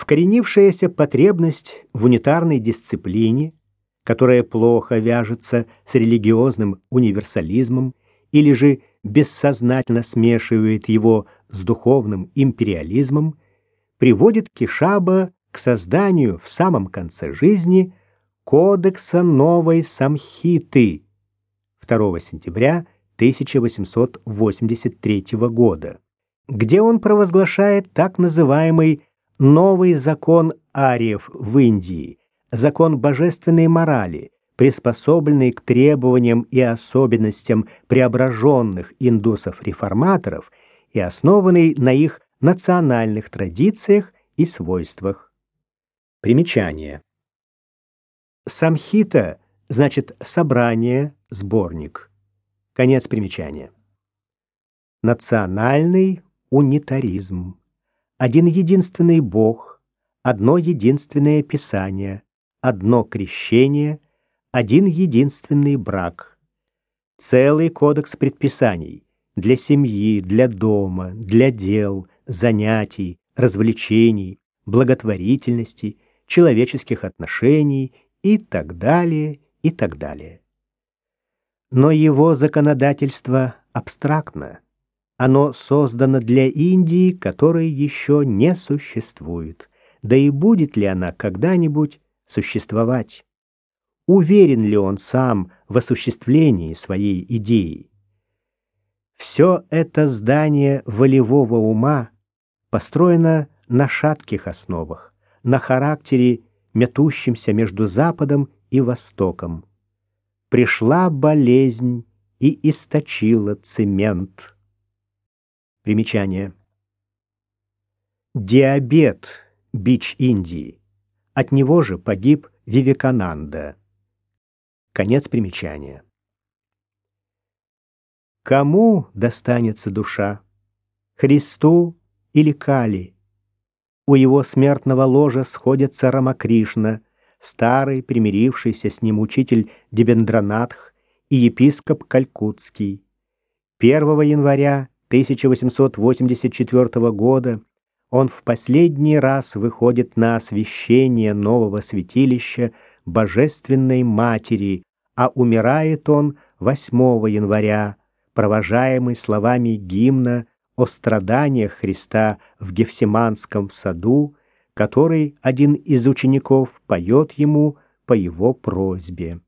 Вкоренившаяся потребность в унитарной дисциплине, которая плохо вяжется с религиозным универсализмом или же бессознательно смешивает его с духовным империализмом, приводит Кишаба к созданию в самом конце жизни Кодекса новой Самхиты 2 сентября 1883 года, где он провозглашает так называемый новый закон ариев в Индии, закон божественной морали, приспособленный к требованиям и особенностям преображенных индусов-реформаторов и основанный на их национальных традициях и свойствах. Примечание. Самхита значит собрание, сборник. Конец примечания. Национальный унитаризм. Один единственный Бог, одно единственное Писание, одно крещение, один единственный брак. Целый кодекс предписаний для семьи, для дома, для дел, занятий, развлечений, благотворительности, человеческих отношений и так далее, и так далее. Но его законодательство абстрактно. Оно создано для Индии, которой еще не существует. Да и будет ли она когда-нибудь существовать? Уверен ли он сам в осуществлении своей идеи? Все это здание волевого ума построено на шатких основах, на характере, метущемся между Западом и Востоком. Пришла болезнь и источила цемент. Примечание. Диабет – бич Индии. От него же погиб Вивекананда. Конец примечания. Кому достанется душа? Христу или Кали? У его смертного ложа сходятся Рамакришна, старый, примирившийся с ним учитель Дебендранатх и епископ Калькутский. 1 января 1884 года он в последний раз выходит на освящение нового святилища Божественной Матери, а умирает он 8 января, провожаемый словами гимна о страданиях Христа в Гефсиманском саду, который один из учеников поет ему по его просьбе.